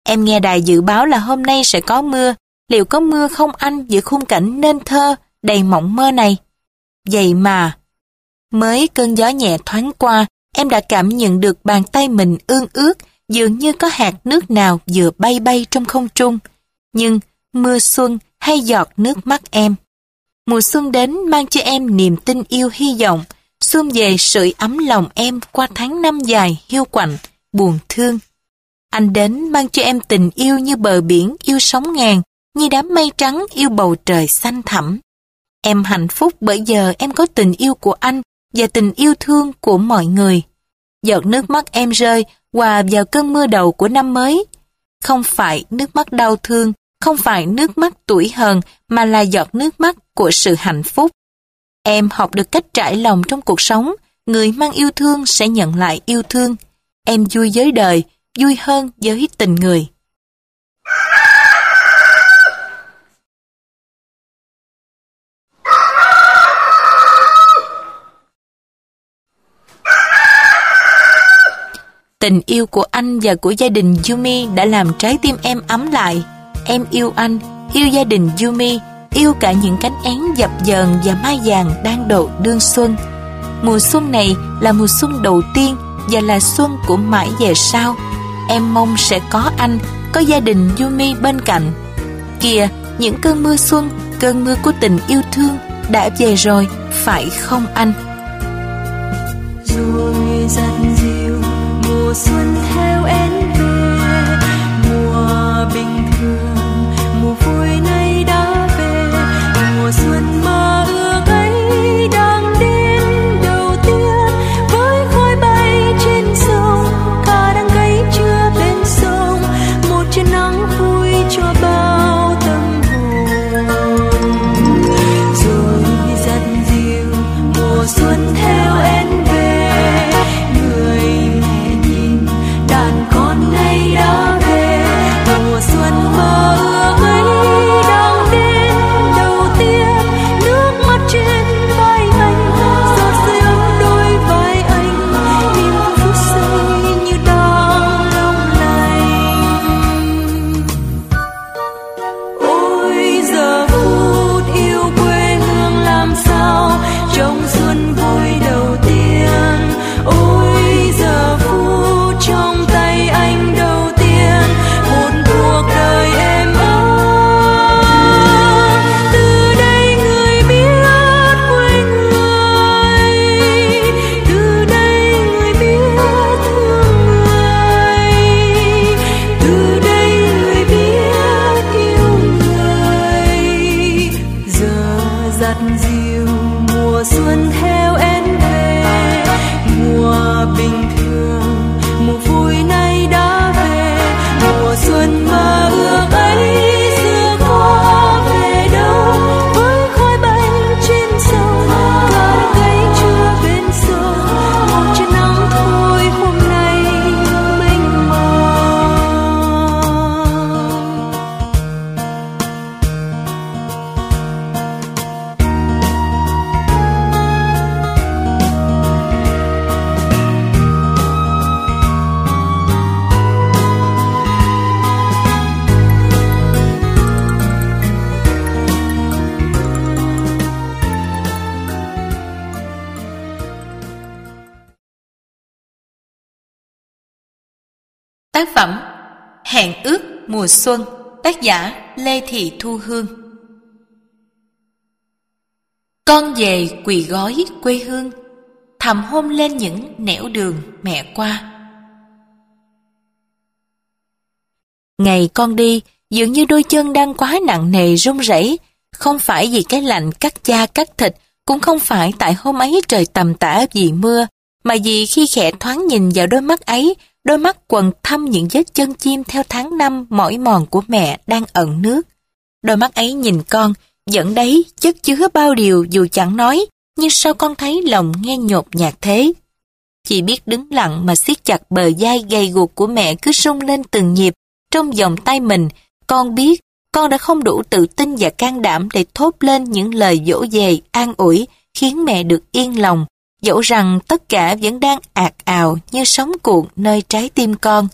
Em nghe đài dự báo là hôm nay sẽ có mưa, liệu có mưa không anh giữa khung cảnh nên thơ, đầy mộng mơ này? Vậy mà, mới cơn gió nhẹ thoáng qua, em đã cảm nhận được bàn tay mình ương ướt, dường như có hạt nước nào vừa bay bay trong không trung. Nhưng mưa xuân hay giọt nước mắt em. Mùa xuân đến mang cho em niềm tin yêu hy vọng, xuân về sưởi ấm lòng em qua tháng năm dài hiu quạnh, buồn thương. Anh đến mang cho em tình yêu như bờ biển yêu sóng ngàn, như đám mây trắng yêu bầu trời xanh thẳm. Em hạnh phúc bởi giờ em có tình yêu của anh và tình yêu thương của mọi người. Giọt nước mắt em rơi hòa vào cơn mưa đầu của năm mới. Không phải nước mắt đau thương, không phải nước mắt tuổi hờn mà là giọt nước mắt của sự hạnh phúc. Em học được cách trải lòng trong cuộc sống, người mang yêu thương sẽ nhận lại yêu thương. Em vui với đời vui hơn với tình người. Tình yêu của anh và của gia đình Yumi đã làm trái tim em ấm lại. Em yêu anh, yêu gia đình Yumi, yêu cả những cánh én dập dờn và mai vàng đang độ đương xuân. Mùa xuân này là mùa xuân đầu tiên và là xuân của mãi về sau. Em mong sẽ có anh, có gia đình Yumi bên cạnh. Kìa, những cơn mưa xuân, cơn mưa của tình yêu thương đã về rồi, phải không anh? Rồi dần dịu, mùa xuân theo em mùa xuân, Tác giả Lê Thị Thu Hương. Con về quỳ gói quê hương, Thầm hôn lên những nẻo đường mẹ qua. Ngày con đi, Dường như đôi chân đang quá nặng nề run rẩy, Không phải vì cái lạnh cắt da cắt thịt, Cũng không phải tại hôm ấy trời tầm tã vì mưa mà vì khi khẽ thoáng nhìn vào đôi mắt ấy đôi mắt quần thăm những vết chân chim theo tháng năm mỏi mòn của mẹ đang ẩn nước. Đôi mắt ấy nhìn con, dẫn đấy chất chứa bao điều dù chẳng nói, nhưng sao con thấy lòng nghe nhột nhạt thế? Chỉ biết đứng lặng mà siết chặt bờ vai gầy guộc của mẹ cứ rung lên từng nhịp trong vòng tay mình. Con biết con đã không đủ tự tin và can đảm để thốt lên những lời dỗ về, an ủi, khiến mẹ được yên lòng dẫu rằng tất cả vẫn đang ạt ào như sóng cuộn nơi trái tim con.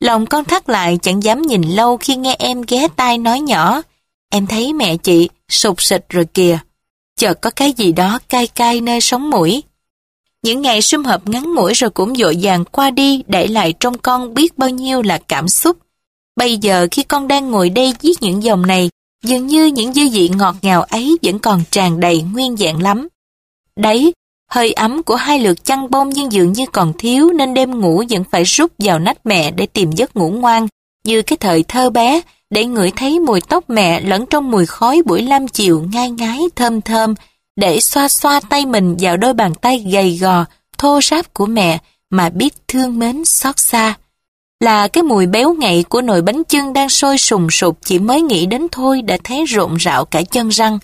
Lòng con thắt lại chẳng dám nhìn lâu khi nghe em ghé tai nói nhỏ. Em thấy mẹ chị sụt sịch rồi kìa. Chợt có cái gì đó cay cay nơi sống mũi. Những ngày sum họp ngắn ngủi rồi cũng dội vàng qua đi để lại trong con biết bao nhiêu là cảm xúc. Bây giờ khi con đang ngồi đây viết những dòng này, dường như những dư vị ngọt ngào ấy vẫn còn tràn đầy nguyên vẹn lắm. Đấy, Hơi ấm của hai lượt chăn bông nhưng dường như còn thiếu nên đêm ngủ vẫn phải rút vào nách mẹ để tìm giấc ngủ ngoan, như cái thời thơ bé, để ngửi thấy mùi tóc mẹ lẫn trong mùi khói buổi lam chiều ngai ngái thơm thơm, để xoa xoa tay mình vào đôi bàn tay gầy gò, thô ráp của mẹ mà biết thương mến xót xa. Là cái mùi béo ngậy của nồi bánh chưng đang sôi sùng sục chỉ mới nghĩ đến thôi đã thấy rộn rạo cả chân răng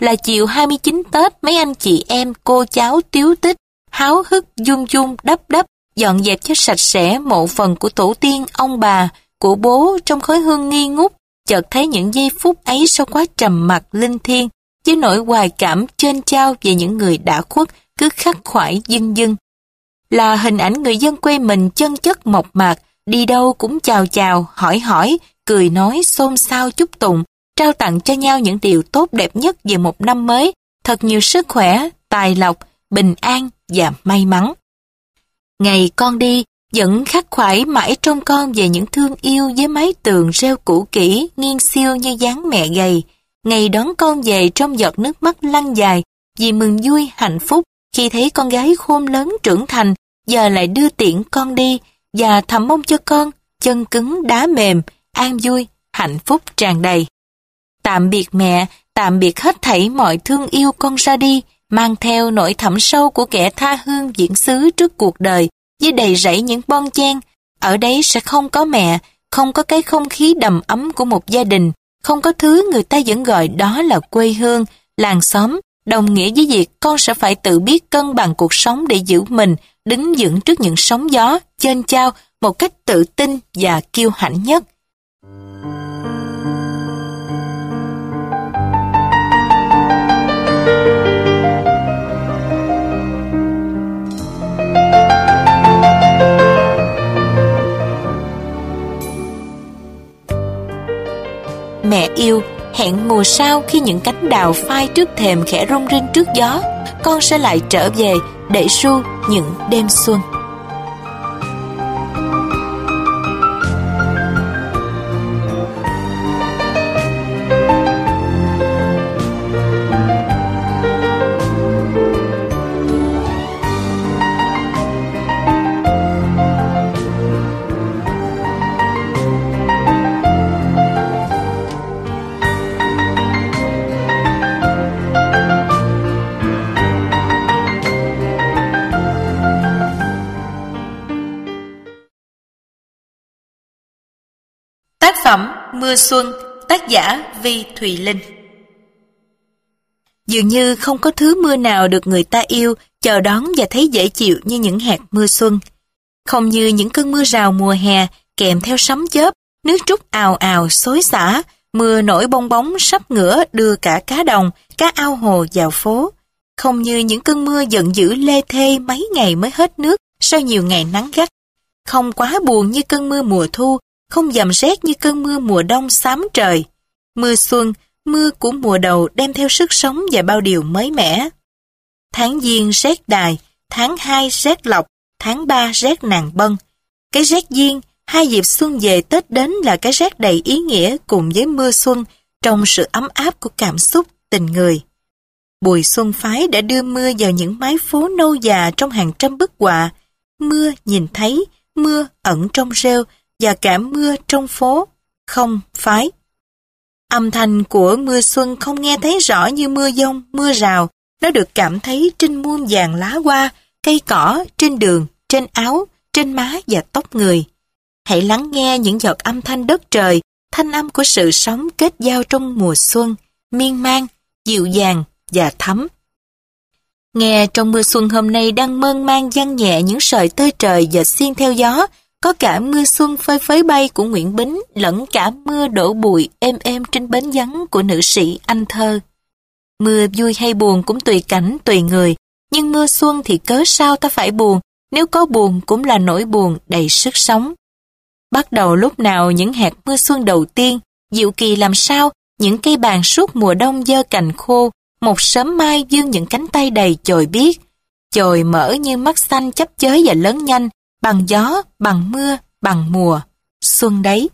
là chiều 29 Tết mấy anh chị em, cô cháu tiếu tích, háo hức dung dung đắp đắp, dọn dẹp cho sạch sẽ mộ phần của tổ tiên, ông bà, của bố trong khói hương nghi ngút, chợt thấy những giây phút ấy sau quá trầm mặc linh thiêng, với nỗi hoài cảm trên trao về những người đã khuất cứ khắc khoải dưng dưng. Là hình ảnh người dân quê mình chân chất mộc mạc, đi đâu cũng chào chào, hỏi hỏi, cười nói xôn xao chúc tụng, trao tặng cho nhau những điều tốt đẹp nhất về một năm mới, thật nhiều sức khỏe, tài lộc, bình an và may mắn. Ngày con đi, vẫn khắc khoải mãi trong con về những thương yêu với mái tường rêu cũ kỹ, nghiêng siêu như dáng mẹ gầy. Ngày đón con về trong giọt nước mắt lăn dài, vì mừng vui, hạnh phúc khi thấy con gái khôn lớn trưởng thành, giờ lại đưa tiễn con đi, và thầm mong cho con, chân cứng đá mềm, an vui, hạnh phúc tràn đầy. Tạm biệt mẹ, tạm biệt hết thảy mọi thương yêu con ra đi, mang theo nỗi thẳm sâu của kẻ tha hương diễn xứ trước cuộc đời, với đầy rẫy những bon chen. Ở đấy sẽ không có mẹ, không có cái không khí đầm ấm của một gia đình, không có thứ người ta vẫn gọi đó là quê hương, làng xóm, đồng nghĩa với việc con sẽ phải tự biết cân bằng cuộc sống để giữ mình, đứng vững trước những sóng gió, trên chao một cách tự tin và kiêu hãnh nhất. Mẹ yêu, hẹn mùa sau khi những cánh đào phai trước thềm khẽ rung rinh trước gió, con sẽ lại trở về để ru những đêm xuân. Mưa Xuân, tác giả Vi Thùy Linh Dường như không có thứ mưa nào được người ta yêu, chờ đón và thấy dễ chịu như những hạt mưa xuân. Không như những cơn mưa rào mùa hè kèm theo sấm chớp, nước trút ào ào xối xả, mưa nổi bong bóng sắp ngửa đưa cả cá đồng, cá ao hồ vào phố. Không như những cơn mưa giận dữ lê thê mấy ngày mới hết nước sau nhiều ngày nắng gắt. Không quá buồn như cơn mưa mùa thu, không dầm rét như cơn mưa mùa đông xám trời. Mưa xuân, mưa của mùa đầu đem theo sức sống và bao điều mới mẻ. Tháng Giêng rét đài, tháng hai rét lọc, tháng ba rét nàng bân. Cái rét Giêng, hai dịp xuân về Tết đến là cái rét đầy ý nghĩa cùng với mưa xuân trong sự ấm áp của cảm xúc, tình người. Bùi Xuân Phái đã đưa mưa vào những mái phố nâu già trong hàng trăm bức họa. Mưa nhìn thấy, mưa ẩn trong rêu và cả mưa trong phố. Không, phái. Âm thanh của mưa xuân không nghe thấy rõ như mưa dông, mưa rào. Nó được cảm thấy trên muôn vàng lá hoa, cây cỏ, trên đường, trên áo, trên má và tóc người. Hãy lắng nghe những giọt âm thanh đất trời, thanh âm của sự sống kết giao trong mùa xuân, miên man, dịu dàng và thấm. Nghe trong mưa xuân hôm nay đang mơn man văng nhẹ những sợi tơi trời và xiên theo gió, có cả mưa xuân phơi phới bay của Nguyễn Bính lẫn cả mưa đổ bụi êm êm trên bến vắng của nữ sĩ Anh Thơ. Mưa vui hay buồn cũng tùy cảnh, tùy người, nhưng mưa xuân thì cớ sao ta phải buồn, nếu có buồn cũng là nỗi buồn đầy sức sống. Bắt đầu lúc nào những hạt mưa xuân đầu tiên, diệu kỳ làm sao, những cây bàn suốt mùa đông dơ cành khô, một sớm mai dương những cánh tay đầy chồi biếc, chồi mở như mắt xanh chấp chới và lớn nhanh, bằng gió, bằng mưa, bằng mùa. Xuân đấy.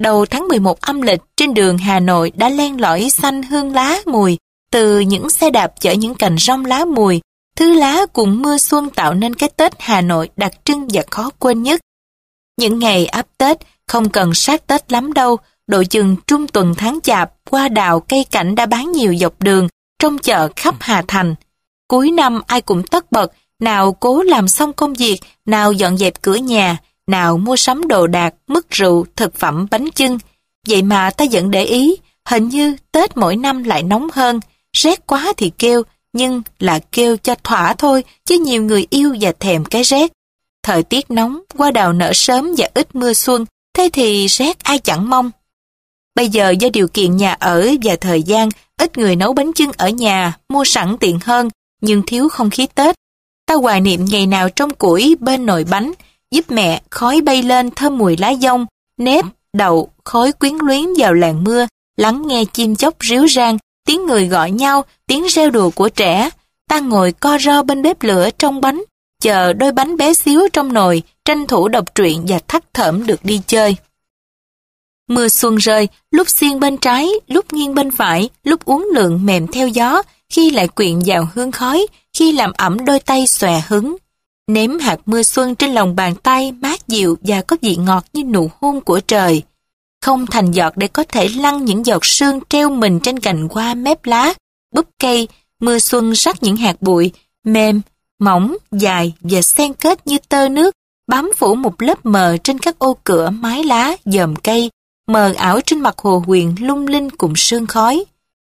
Đầu tháng 11 âm lịch trên đường Hà Nội đã len lỏi xanh hương lá mùi, từ những xe đạp chở những cành rong lá mùi, thứ lá cùng mưa xuân tạo nên cái Tết Hà Nội đặc trưng và khó quên nhất. Những ngày áp Tết không cần sát Tết lắm đâu, độ chừng trung tuần tháng chạp, qua đào cây cảnh đã bán nhiều dọc đường, trong chợ khắp Hà Thành. Cuối năm ai cũng tất bật, nào cố làm xong công việc, nào dọn dẹp cửa nhà, nào mua sắm đồ đạc, mứt rượu, thực phẩm, bánh chưng. Vậy mà ta vẫn để ý, hình như Tết mỗi năm lại nóng hơn, rét quá thì kêu, nhưng là kêu cho thỏa thôi, chứ nhiều người yêu và thèm cái rét. Thời tiết nóng, qua đào nở sớm và ít mưa xuân, thế thì rét ai chẳng mong. Bây giờ do điều kiện nhà ở và thời gian, ít người nấu bánh chưng ở nhà, mua sẵn tiện hơn, nhưng thiếu không khí Tết. Ta hoài niệm ngày nào trong củi bên nồi bánh, giúp mẹ khói bay lên thơm mùi lá dông, nếp, đậu, khói quyến luyến vào làng mưa, lắng nghe chim chóc ríu rang, tiếng người gọi nhau, tiếng reo đùa của trẻ. Ta ngồi co ro bên bếp lửa trong bánh, chờ đôi bánh bé xíu trong nồi, tranh thủ đọc truyện và thắt thởm được đi chơi. Mưa xuân rơi, lúc xiên bên trái, lúc nghiêng bên phải, lúc uống lượng mềm theo gió, khi lại quyện vào hương khói, khi làm ẩm đôi tay xòe hứng. Ném hạt mưa xuân trên lòng bàn tay mát dịu và có vị ngọt như nụ hôn của trời. Không thành giọt để có thể lăn những giọt sương treo mình trên cành hoa mép lá, búp cây, mưa xuân rắc những hạt bụi, mềm, mỏng, dài và xen kết như tơ nước, bám phủ một lớp mờ trên các ô cửa mái lá, dòm cây, mờ ảo trên mặt hồ huyền lung linh cùng sương khói.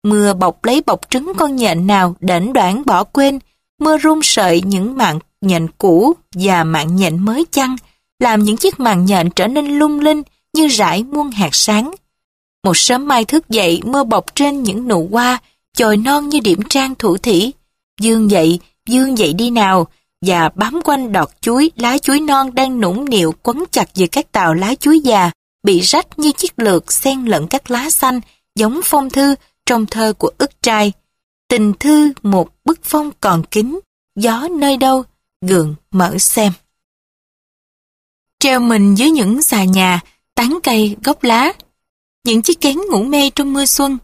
Mưa bọc lấy bọc trứng con nhện nào đảnh đoạn bỏ quên, mưa rung sợi những mạng nhện cũ và mạng nhện mới chăng, làm những chiếc màng nhện trở nên lung linh như rải muôn hạt sáng. Một sớm mai thức dậy mưa bọc trên những nụ hoa, chồi non như điểm trang thủ thỉ. Dương dậy, dương dậy đi nào, và bám quanh đọt chuối, lá chuối non đang nũng nịu quấn chặt giữa các tàu lá chuối già, bị rách như chiếc lược xen lẫn các lá xanh, giống phong thư trong thơ của ức trai. Tình thư một bức phong còn kín, gió nơi đâu, gượng mở xem. Treo mình dưới những xà nhà, tán cây, gốc lá, những chiếc kén ngủ mê trong mưa xuân.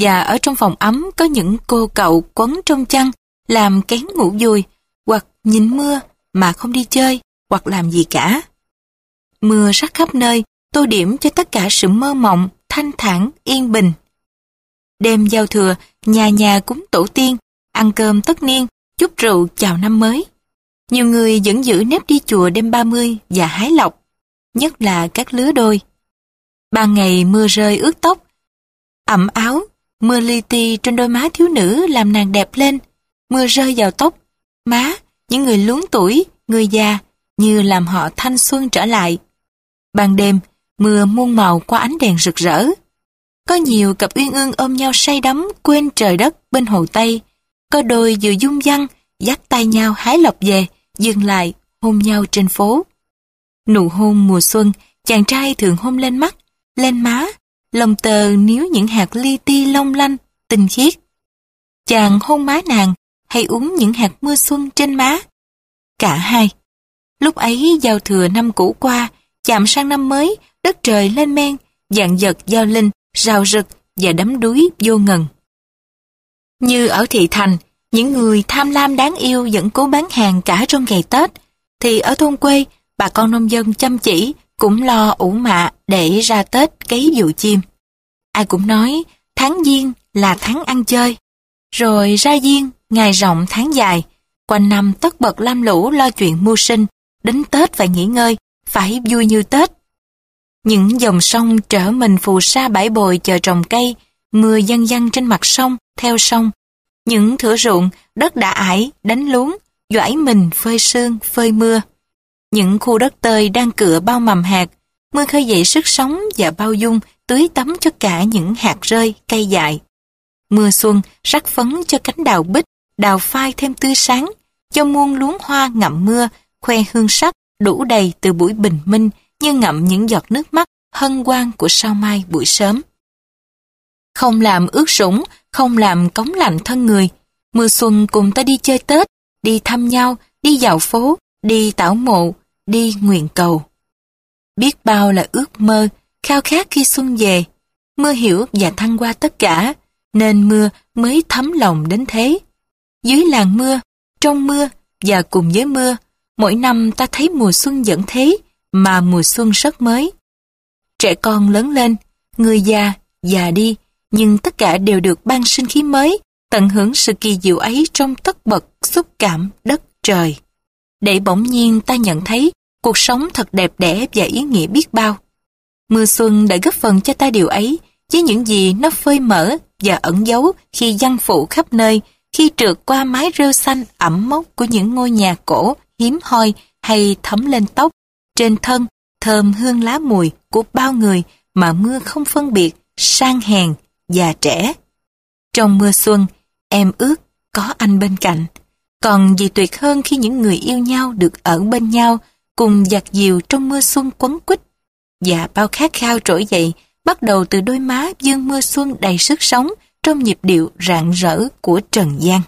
Và ở trong phòng ấm có những cô cậu quấn trong chăn, làm kén ngủ dùi, hoặc nhìn mưa mà không đi chơi, hoặc làm gì cả. Mưa rắc khắp nơi, tô điểm cho tất cả sự mơ mộng, thanh thản, yên bình. Đêm giao thừa, nhà nhà cúng tổ tiên, ăn cơm tất niên, chúc rượu chào năm mới. Nhiều người vẫn giữ nếp đi chùa đêm 30 và hái lộc, nhất là các lứa đôi. Ban ngày mưa rơi ướt tóc, ẩm áo, mưa li ti trên đôi má thiếu nữ làm nàng đẹp lên. Mưa rơi vào tóc, má, những người luống tuổi, người già, như làm họ thanh xuân trở lại. Ban đêm, mưa muôn màu qua ánh đèn rực rỡ. Có nhiều cặp uyên ương ôm nhau say đắm quên trời đất bên hồ Tây. Có đôi vừa dung dăng, dắt tay nhau hái lộc về, dừng lại, hôn nhau trên phố. Nụ hôn mùa xuân, chàng trai thường hôn lên mắt, lên má, lòng tờ níu những hạt li ti long lanh, tinh khiết. Chàng hôn má nàng, hay uống những hạt mưa xuân trên má. Cả hai. Lúc ấy giao thừa năm cũ qua, chạm sang năm mới, đất trời lên men, dạng giật giao linh, rào rực và đắm đuối vô ngần. Như ở thị thành, những người tham lam đáng yêu vẫn cố bán hàng cả trong ngày Tết, thì ở thôn quê, bà con nông dân chăm chỉ cũng lo ủ mạ để ra Tết cấy dụ chim. Ai cũng nói tháng giêng là tháng ăn chơi, rồi ra giêng ngày rộng tháng dài, quanh năm tất bật lam lũ lo chuyện mưu sinh, đến Tết phải nghỉ ngơi, phải vui như Tết. Những dòng sông trở mình phù sa bãi bồi chờ trồng cây, mưa dân dân trên mặt sông, theo sông. Những thửa ruộng, đất đã ải, đánh luống, doãi mình phơi sương, phơi mưa. Những khu đất tơi đang cựa bao mầm hạt, mưa khơi dậy sức sống và bao dung tưới tắm cho cả những hạt rơi, cây dại. Mưa xuân rắc phấn cho cánh đào bích, đào phai thêm tươi sáng, cho muôn luống hoa ngậm mưa, khoe hương sắc đủ đầy từ buổi bình minh như ngậm những giọt nước mắt hân hoan của sao mai buổi sớm. Không làm ướt sũng, không làm cống lạnh thân người. Mưa xuân cùng ta đi chơi Tết, đi thăm nhau, đi dạo phố, đi tảo mộ, đi nguyện cầu. Biết bao là ước mơ, khao khát khi xuân về. Mưa hiểu và thăng qua tất cả, nên mưa mới thấm lòng đến thế. Dưới làng mưa, trong mưa và cùng với mưa, mỗi năm ta thấy mùa xuân vẫn thế, mà mùa xuân rất mới. Trẻ con lớn lên, người già, già đi, nhưng tất cả đều được ban sinh khí mới, tận hưởng sự kỳ diệu ấy trong tất bật xúc cảm đất trời. Để bỗng nhiên ta nhận thấy cuộc sống thật đẹp đẽ và ý nghĩa biết bao. Mưa xuân đã góp phần cho ta điều ấy với những gì nó phơi mở và ẩn giấu khi văn phụ khắp nơi, khi trượt qua mái rêu xanh ẩm mốc của những ngôi nhà cổ hiếm hoi hay thấm lên tóc, trên thân thơm hương lá mùi của bao người mà mưa không phân biệt, sang hèn, già trẻ. Trong mưa xuân, em ước có anh bên cạnh. Còn gì tuyệt hơn khi những người yêu nhau được ở bên nhau, cùng giặt dìu trong mưa xuân quấn quýt. Và bao khát khao trỗi dậy, bắt đầu từ đôi má dương mưa xuân đầy sức sống trong nhịp điệu rạng rỡ của Trần gian.